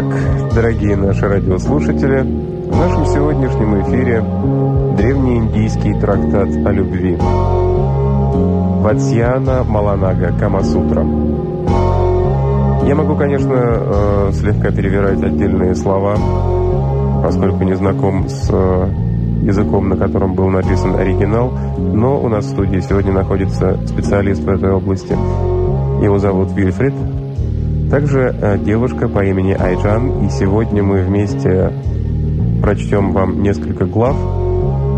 Итак, дорогие наши радиослушатели, в нашем сегодняшнем эфире древнеиндийский трактат о любви. Ватсьяна Маланага Камасутра. Я могу, конечно, э, слегка перевирать отдельные слова, поскольку не знаком с э, языком, на котором был написан оригинал, но у нас в студии сегодня находится специалист в этой области. Его зовут Вильфрид, также э, девушка по имени Айджан, и сегодня мы вместе прочтем вам несколько глав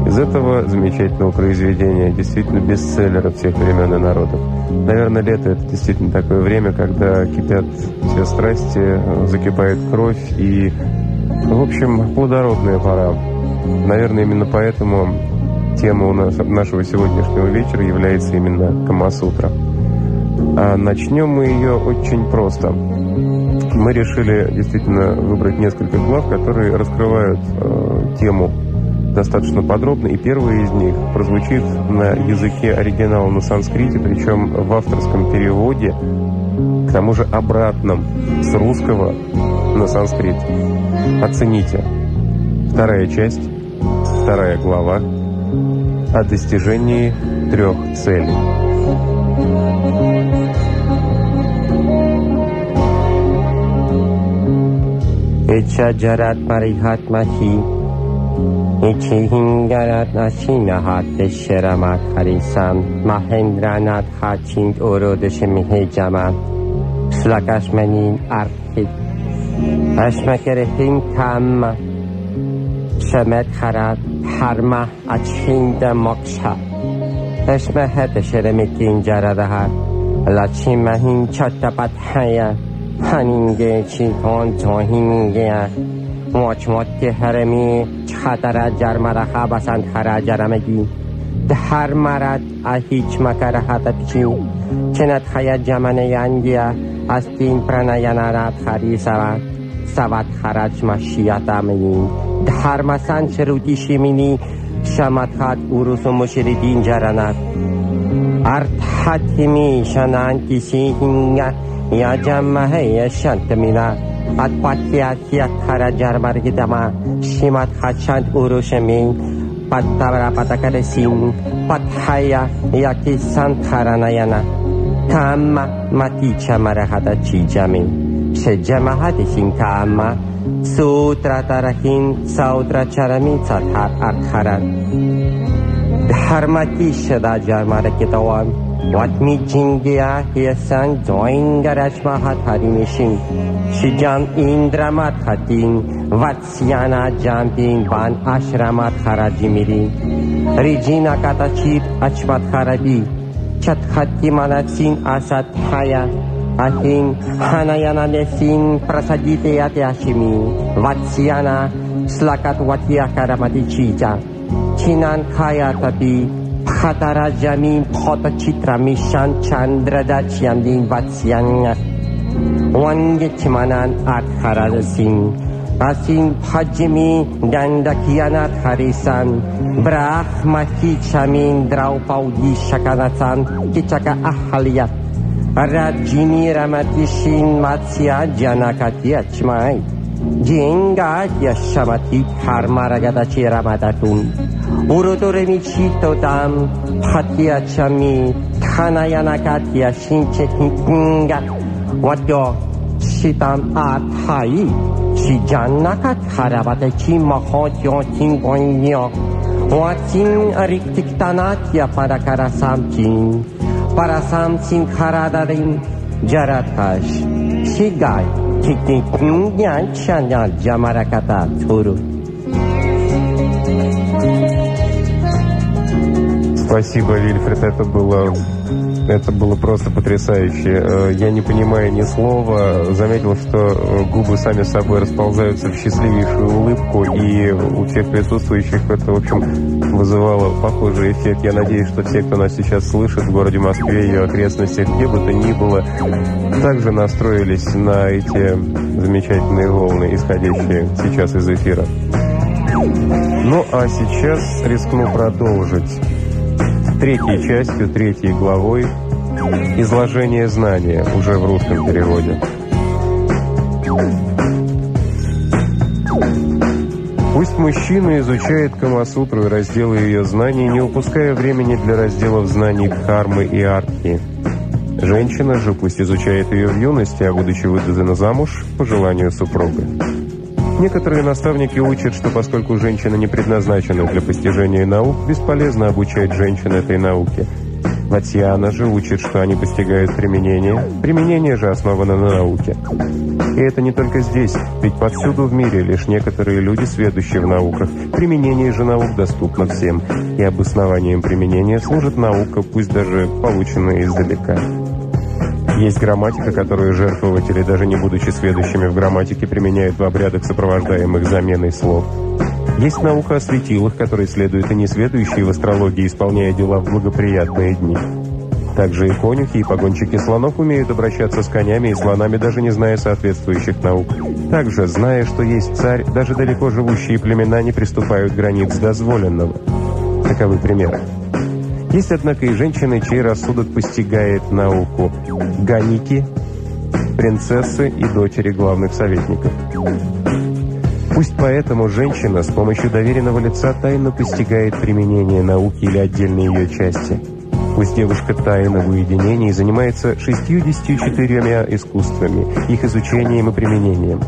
из этого замечательного произведения, действительно бестселлера всех времен и народов. Наверное, лето — это действительно такое время, когда кипят все страсти, закипает кровь и, в общем, плодородная пора. Наверное, именно поэтому тема у нас, нашего сегодняшнего вечера является именно Камасутра. А начнем мы ее очень просто. Мы решили действительно выбрать несколько глав, которые раскрывают э, тему достаточно подробно, и первый из них прозвучит на языке оригинала на санскрите, причем в авторском переводе, к тому же обратном, с русского на санскрит. Оцените. Вторая часть, вторая глава о достижении трех целей. شجرت مریحتمتی ఇచ్చిహింగరత్ అశీనహత్ శరమత్ హరిసం మహేంద్రనాథ్ హచింగ్ ఓరోదశమి హేజమ స్లకష్మని అర్హిత్ అశ్మకరహిం కమ్మ శమత్ హరత్ హర్మ అచ్చింద మోక్ష اشبه هده شده میتین جرده ها لچی مهین چطه بد حیا هنینگه چی کان توهینگه ها موچ موتی هرمی چه تره جرمره ها بسند خره جرمه دی ده هر مرد هیچ مکر ها تبچی چند خیا جمن ینگی از تین پرنه ینه خری بخری سوا خرج خراج مشیعت آمین در حرمسان چه مینی مشیت امین هر مسن شروطی شیمینی شمت خد اوروس و مشردین جرنت ارت حتمی شنان کسی هنگت Ya jamma ya shantamina at patya kya thara jarmar gidama shimat hachant urushamin patabra patakare sim pathaya ya ki santharanayana tamma mati chamara hada chijami se jama hadisin ಸೂತ್ರತರಹಿನ್ ಸೌದ್ರಚರಮಿ ಸಥಾರ್ ಅಕ್ಷರನ್ ಧರ್ಮಕೀಶದ ಜರ್ಮರ ಕಿತವಾನ್ واتمی ها تاری زوینگرش محت حریمشین شجام ایندرمت خطین واتسیانا جامپین بان اشرمت خراجی میرین۔ ریجینا کتا چید اچمت خرابی چت خطی منسین آسات حیات Ahin hanayana lesin prasadite yate ashimi Vatsyana slakat watya karamati chija Chinan kaya tapi Khatara jamin khota chitra mishan chandra da chiamdin vatsianga wange chimanan at harasin asin phajmi danda kianat harisan brahma ki chamin draupaudi shakanatan kichaka ahaliyat Παρατζίνη συν μάτσια τζανακατή ατσμάι. Τζιέγκα για σαματή χαρμάρα για τα τσιράματα τούν. Ουρωτορε μιτσί το τάμ, πατία τσαμί, τχάνα για να κάτια σύντσε κίνγκα. Βατιό, σιτάμ ατχαΐ, σιτζάνακατ χαραβατεκή μαχώτιο την γονιό. Βατσίν ρικτικτανάτια παρακαρασάμ τσίν. Ariktiktanatya parakarasamchin Parasamchin karadarin Jaratash Shigai Kikniknyan chanya jamarakata turu Спасибо, Вильфред, это было, это было просто потрясающе. Э, я не понимаю ни слова, заметил, что э, губы сами собой расползаются в счастливейшую улыбку, и у всех присутствующих это, в общем, вызывало похожий эффект. Я надеюсь, что все, кто нас сейчас слышит в городе Москве и окрестностях, где бы то ни было, также настроились на эти замечательные волны, исходящие сейчас из эфира. Ну а сейчас рискну продолжить третьей частью, третьей главой «Изложение знания» уже в русском переводе. Пусть мужчина изучает Камасутру и разделы ее знаний, не упуская времени для разделов знаний Дхармы и Архи. Женщина же пусть изучает ее в юности, а будучи выдана замуж, по желанию супруга. Некоторые наставники учат, что поскольку женщина не предназначена для постижения наук, бесполезно обучать женщин этой науке. Ватьяна же учит, что они постигают применение. Применение же основано на науке. И это не только здесь, ведь повсюду в мире лишь некоторые люди, сведущие в науках. Применение же наук доступно всем, и обоснованием применения служит наука, пусть даже полученная издалека. Есть грамматика, которую жертвователи, даже не будучи сведущими в грамматике, применяют в обрядах, сопровождаемых заменой слов. Есть наука о светилах, которой следуют и несведущие в астрологии, исполняя дела в благоприятные дни. Также и конюхи, и погонщики слонов умеют обращаться с конями и слонами, даже не зная соответствующих наук. Также, зная, что есть царь, даже далеко живущие племена не приступают границ дозволенного. Таковы примеры. Есть, однако, и женщины, чей рассудок постигает науку. Ганики, принцессы и дочери главных советников. Пусть поэтому женщина с помощью доверенного лица тайно постигает применение науки или отдельные ее части. Пусть девушка тайно в уединении занимается 64 искусствами, их изучением и применением.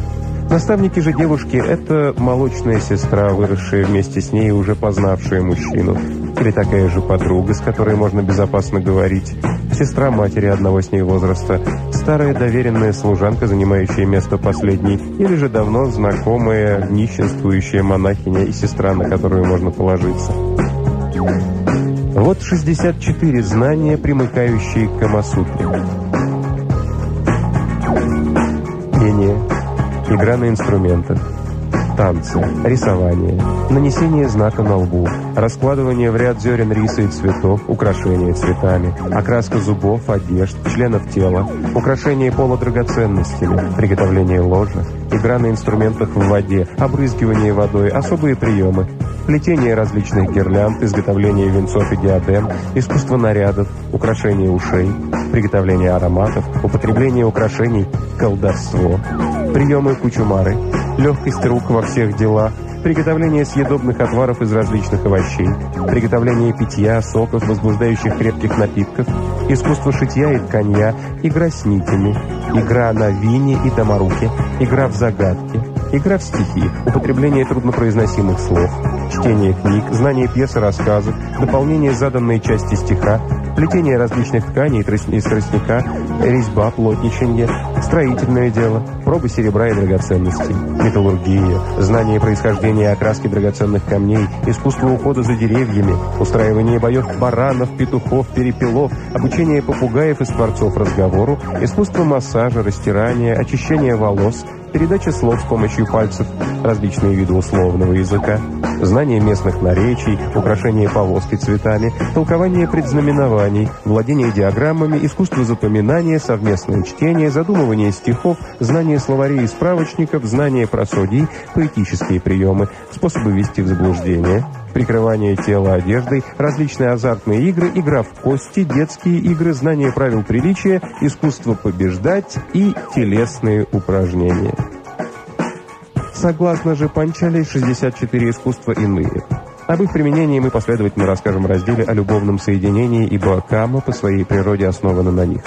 Наставники же девушки – это молочная сестра, выросшая вместе с ней и уже познавшая мужчину, или такая же подруга, с которой можно безопасно говорить, сестра матери одного с ней возраста, старая доверенная служанка, занимающая место последней, или же давно знакомая нищенствующая монахиня и сестра, на которую можно положиться. Вот 64 знания, примыкающие к Камасутре. Пение, игра на инструментах, танцы, рисование, нанесение знака на лбу, раскладывание в ряд зерен риса и цветов, украшение цветами, окраска зубов, одежд, членов тела, украшение пола драгоценностями, приготовление ложа, игра на инструментах в воде, обрызгивание водой, особые приемы, плетение различных гирлянд, изготовление венцов и диадем, искусство нарядов, украшение ушей, приготовление ароматов, употребление украшений, колдовство, приемы кучумары, легкость рук во всех делах, приготовление съедобных отваров из различных овощей, приготовление питья, соков, возбуждающих крепких напитков, искусство шитья и тканья, игра с нитями, игра на вине и доморуке, игра в загадки, игра в стихи, употребление труднопроизносимых слов, чтение книг, знание пьес и рассказов, дополнение заданной части стиха, плетение различных тканей из тростника, резьба, плотничание, строительное дело, пробы серебра и драгоценностей, металлургия, знание происхождения и окраски драгоценных камней, искусство ухода за деревьями, устраивание боев баранов, петухов, перепелов, обучение попугаев и скворцов разговору, искусство массажа, растирания, очищения волос, передача слов с помощью пальцев, различные виды условного языка, знание местных наречий, украшение повозки цветами, толкование предзнаменований, владение диаграммами, искусство запоминания, совместное чтение, задумывание стихов, знание словарей и справочников, знание просодий, поэтические приемы, способы вести в заблуждение, прикрывание тела одеждой, различные азартные игры, игра в кости, детские игры, знание правил приличия, искусство побеждать и телесные упражнения. Согласно же Панчали, 64 искусства иные. Об их применении мы последовательно расскажем в разделе о любовном соединении, ибо Кама по своей природе основана на них.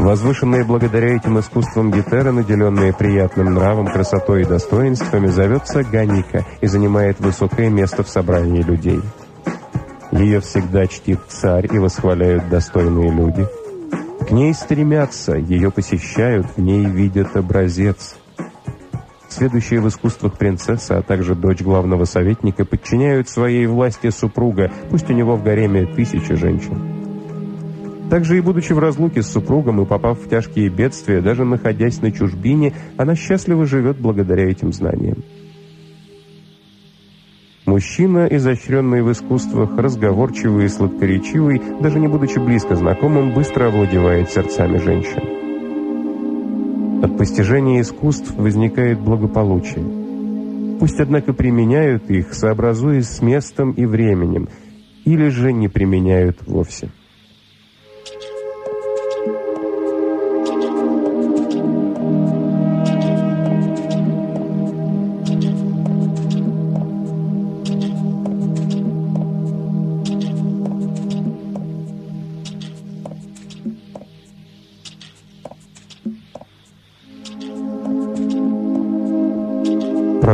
Возвышенные благодаря этим искусствам Гетера, наделенные приятным нравом, красотой и достоинствами, зовется Ганика и занимает высокое место в собрании людей. Ее всегда чтит царь и восхваляют достойные люди. К ней стремятся, ее посещают, в ней видят образец. Следующие в искусствах принцесса, а также дочь главного советника, подчиняют своей власти супруга, пусть у него в гареме тысячи женщин. Также и будучи в разлуке с супругом и попав в тяжкие бедствия, даже находясь на чужбине, она счастливо живет благодаря этим знаниям. Мужчина, изощренный в искусствах, разговорчивый и сладкоречивый, даже не будучи близко знакомым, быстро овладевает сердцами женщин. От постижения искусств возникает благополучие. Пусть, однако, применяют их, сообразуясь с местом и временем, или же не применяют вовсе.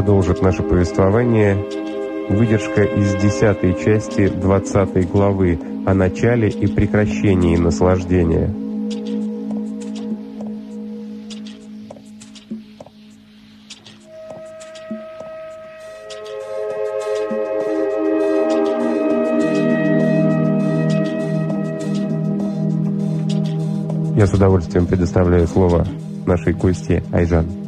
Продолжит наше повествование выдержка из 10 части 20 главы о начале и прекращении наслаждения. Я с удовольствием предоставляю слово нашей гости Айжан.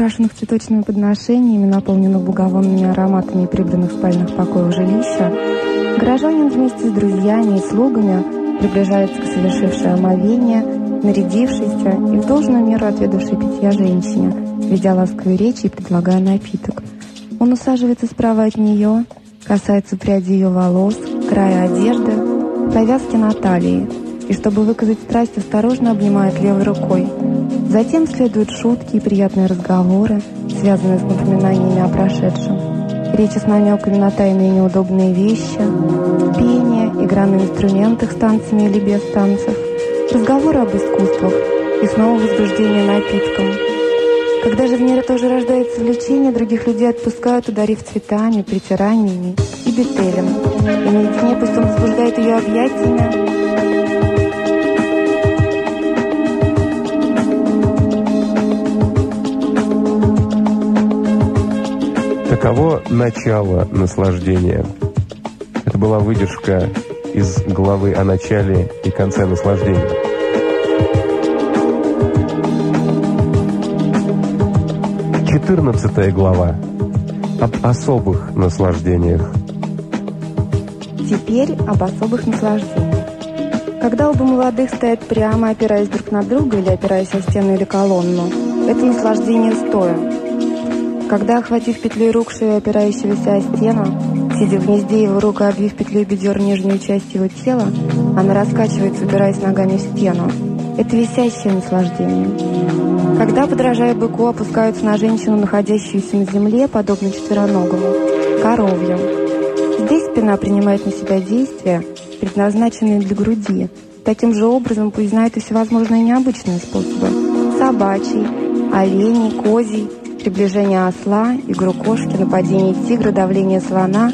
Украшенных цветочными подношениями, наполненных благовонными ароматами и прибранных спальных покоев жилища, горожанин вместе с друзьями и слугами приближается к совершившей омовение, нарядившейся и в должную меру отведавшей питья женщине, ведя ласковые речи и предлагая напиток. Он усаживается справа от нее, касается пряди ее волос, края одежды, повязки на талии, и чтобы выказать страсть, осторожно обнимает левой рукой. Затем следуют шутки и приятные разговоры, связанные с напоминаниями о прошедшем. Речи с намеками на тайные неудобные вещи, пение, игра на инструментах с танцами или без танцев, разговоры об искусствах и снова возбуждение напитком – когда же в мире тоже рождается влечение, других людей отпускают, ударив цветами, притираниями и бетелем. И наедине пусть он возбуждает ее объятиями, Таково начало наслаждения. Это была выдержка из главы о начале и конце наслаждения. 14 глава. Об особых наслаждениях. Теперь об особых наслаждениях. Когда оба молодых стоят прямо, опираясь друг на друга или опираясь о стену или колонну, это наслаждение стоя. Когда, охватив петлей рук шею опирающегося о стену, сидя в гнезде его рук и обвив петлей бедер нижнюю часть его тела, она раскачивается, упираясь ногами в стену. Это висящее наслаждение. Когда, подражая быку, опускаются на женщину, находящуюся на земле, подобно четвероногому, коровью. Здесь спина принимает на себя действия, предназначенные для груди. Таким же образом, пусть знают и всевозможные необычные способы. Собачий, оленей, козий, приближение осла, игру кошки, нападение тигра, давление слона,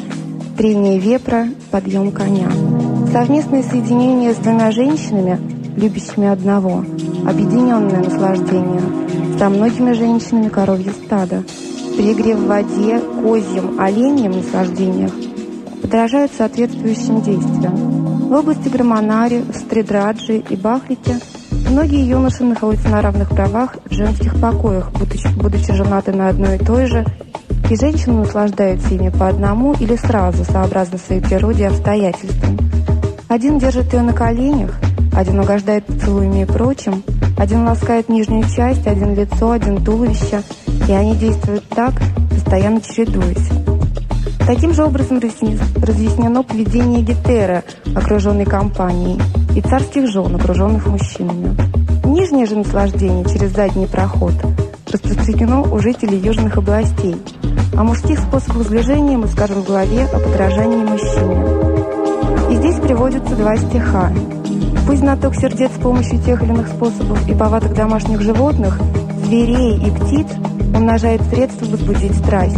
трение вепра, подъем коня. Совместное соединение с двумя женщинами, любящими одного – объединенное наслаждение. За многими женщинами коровье стадо. При игре в воде, козьим, оленьим наслаждениях подражают соответствующим действиям. В области громонари, стридраджи и бахлите многие юноши находятся на равных правах в женских покоях, будучи, будучи женаты на одной и той же, и женщины наслаждаются ими по одному или сразу, сообразно своей природе и обстоятельствам. Один держит ее на коленях, один угождает поцелуями и прочим, один ласкает нижнюю часть, один лицо, один туловище, и они действуют так, постоянно чередуясь. Таким же образом разъяснено поведение Гетера, окруженной компанией, и царских жен, окруженных мужчинами. Нижнее же наслаждение через задний проход распространено у жителей южных областей. О мужских способах сближения мы скажем в главе о подражании мужчине. И здесь приводятся два стиха Пусть знаток сердец с помощью тех или иных способов и повадок домашних животных, зверей и птиц умножает средства возбудить страсть.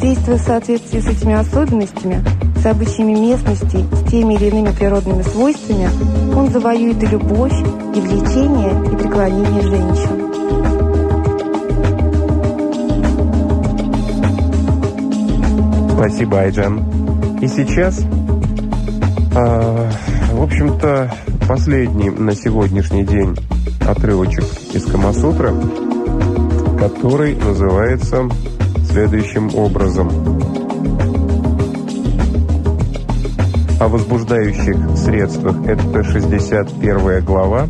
Действуя в соответствии с этими особенностями, с обычаями местности, с теми или иными природными свойствами, он завоюет и любовь, и влечение, и преклонение женщин. Спасибо, Айджан. И сейчас, э, в общем-то, последний на сегодняшний день отрывочек из Камасутры, который называется следующим образом. О возбуждающих средствах это 61 глава.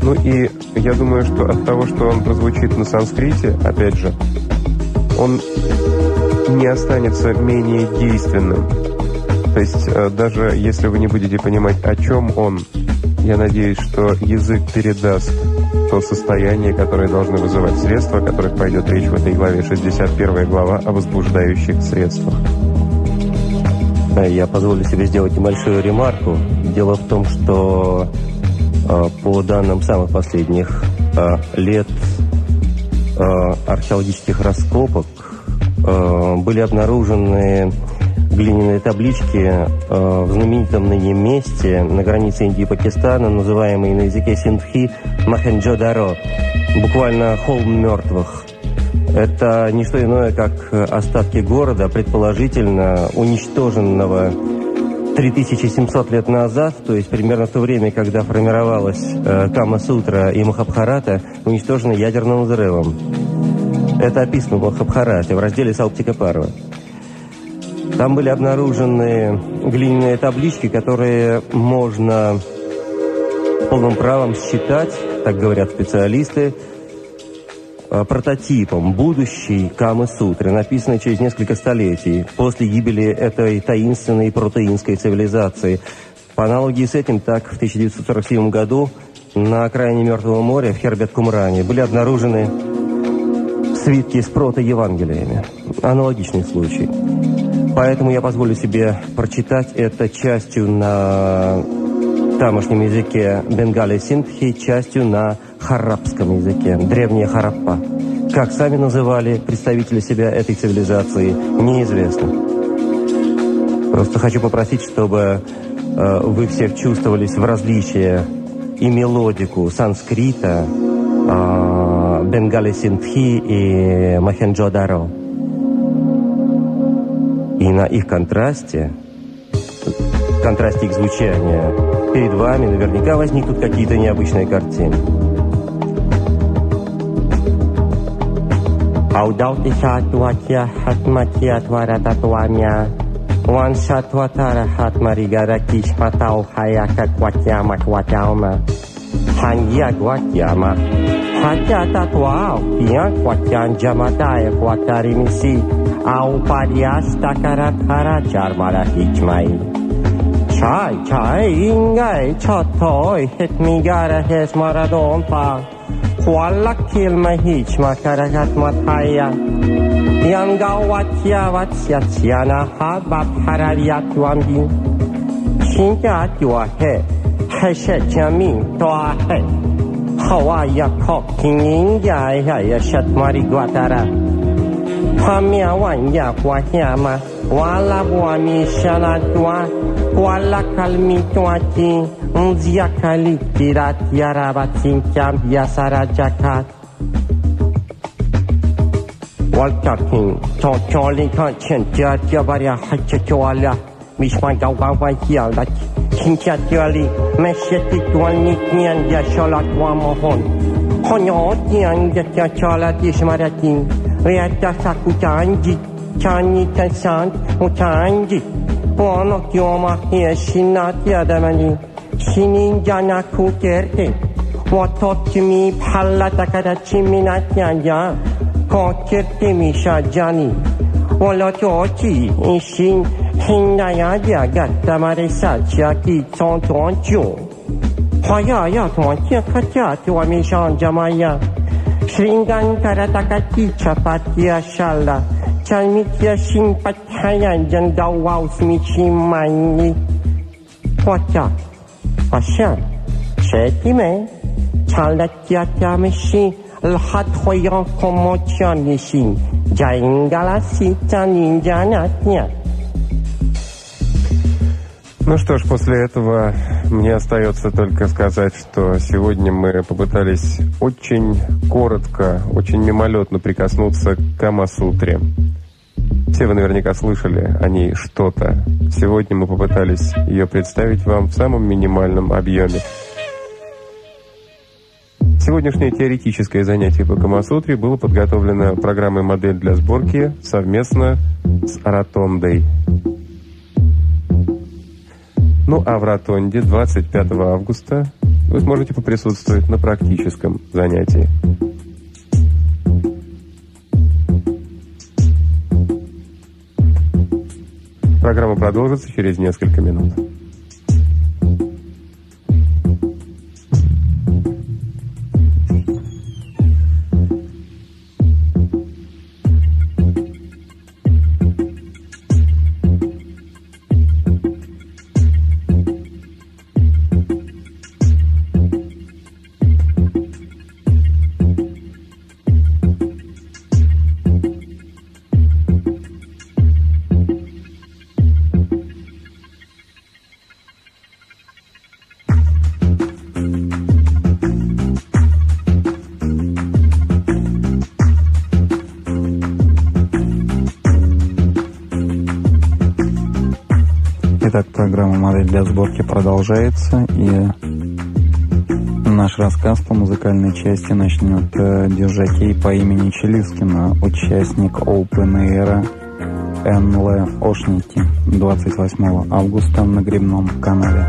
Ну и я думаю, что от того, что он прозвучит на санскрите, опять же, он не останется менее действенным. То есть э, даже если вы не будете понимать, о чем он, я надеюсь, что язык передаст то состояние, которое должны вызывать средства, о которых пойдет речь в этой главе, 61 глава о возбуждающих средствах. Я позволю себе сделать небольшую ремарку. Дело в том, что По данным самых последних лет археологических раскопок были обнаружены глиняные таблички в знаменитом ныне месте на границе Индии и Пакистана, называемой на языке синдхи Махенджо-Даро, буквально «холм мертвых». Это не что иное, как остатки города, предположительно уничтоженного 3700 лет назад, то есть примерно в то время, когда формировалась э, Кама-сутра и Махабхарата, уничтожены ядерным взрывом. Это описано в Махабхарате, в разделе Сауптика Парва. Там были обнаружены глиняные таблички, которые можно полным правом считать, так говорят специалисты, Э, прототипом будущей Камы-сутры, написанной через несколько столетий после гибели этой таинственной протеинской цивилизации. По аналогии с этим, так в 1947 году на окраине Мертвого моря в Хербет-Кумране были обнаружены свитки с прото-евангелиями. Аналогичный случай. Поэтому я позволю себе прочитать это частью на тамошнем языке Бенгали Синдхи, частью на харабском языке, древняя Хараппа. Как сами называли представители себя этой цивилизации, неизвестно. Просто хочу попросить, чтобы э, вы все чувствовались в различие и мелодику санскрита, э, Бенгали Синдхи и Махенджо-Даро. И на их контрасте, контрасте их звучания, перед вами наверняка возникнут какие-то необычные картины. Audauti satuatia hatmatia twaratatuamia Wan satwatara hatmarigara kishmatau hayaka kwatiama kwatiauma Hangia kwatiama Haja tatuau pia kwatian jamataya kwatarimisi Au pariasta karatara jarmara Tjaj, kaj, ingaj, tjattoj, het migare hes maradompa. Hualla kill mig hit, makarakat mathaja. Yangawat yavat yatsiana habab harariat wambi. Shinkat yuahe, heshet yamin toahe. Hawaya kokking ingaj, hayashat mariguatara. Hamia wanya huahyama. Walabuamishala tua, Walacalmituati, um dia calitirati arabatin cambiasarajacat. Walcatin, Tocholi conscientia tiabaria hachachuala, Mishmangawawahialat, Chinchatuali, tia chala Honyotian diasholati smaratin, Reata sakutanjit. mekanik sen utangi Bono yoma hie shinat yadamani Shinin janaku gerdi Watotimi palla takada chiminat yanya Kokirti misha jani Olati ochi ishin hinnaya yagat damare sachiaki tonton chun Haya ya tonki katyati wa mishan jamaya Shringan karatakati chapati ashalla chapatia shala Chalmitya shimpathaya jandawau smichimani Kwacha Pasha, Shetime, Chalatiatamishi, Lhathoyan Komochanishin, Jaingalasi Taninjanatня. Ну что ж, после этого мне остается только сказать, что сегодня мы попытались очень коротко, очень мимолетно прикоснуться к Камасутре. Все вы наверняка слышали о ней что-то. Сегодня мы попытались ее представить вам в самом минимальном объеме. Сегодняшнее теоретическое занятие по Камасутре было подготовлено программой «Модель для сборки» совместно с Аратондой. Ну а в Ротонде 25 августа вы сможете поприсутствовать на практическом занятии. Программа продолжится через несколько минут. Программа «Модель для сборки» продолжается, и наш рассказ по музыкальной части начнет э, Держакей по имени Челискина, участник Open Air НЛ Ошники 28 августа на Грибном канале.